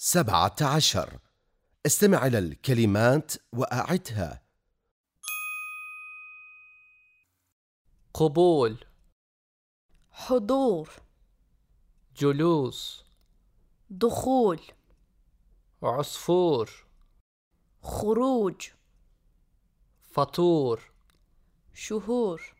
سبعة عشر. استمع إلى الكلمات وأعدها. قبول. حضور. جلوس. دخول. عصفور. خروج. فطور. شهور.